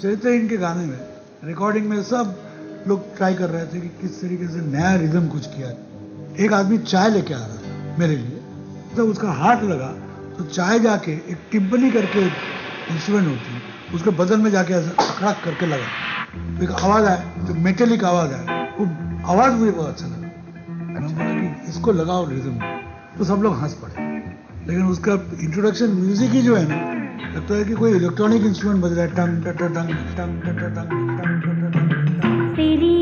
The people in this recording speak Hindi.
चैत्र इनके गाने में रिकॉर्डिंग में सब लोग ट्राई कर रहे थे कि किस तरीके से नया रिदम कुछ किया एक आदमी चाय लेके आ रहा था मेरे लिए। तो उसका हाथ लगा तो चाय जाके एक टिम्पनी करके इंस्ट्रूमेंट होती है उसके बदन में जाके ऐसा अखड़ाक करके लगा। तो एक आवाज़ आया जो मेटेलिक आवाज़ आया। वो आवाज़ मुझे बहुत अच्छा लगा। मैंने बोला कि इसको लगाओ रिदम तो सब लोग हंस पड़े। लेकिन उसका इंट्रोडक्शन म्यूज़िक ही जो है ना लगता है कि कोई इलेक्ट्रॉनिक इंस्ट्रूमेंट बज रहा है, टंग टंग टंग टंग टंग टंग टंग टंग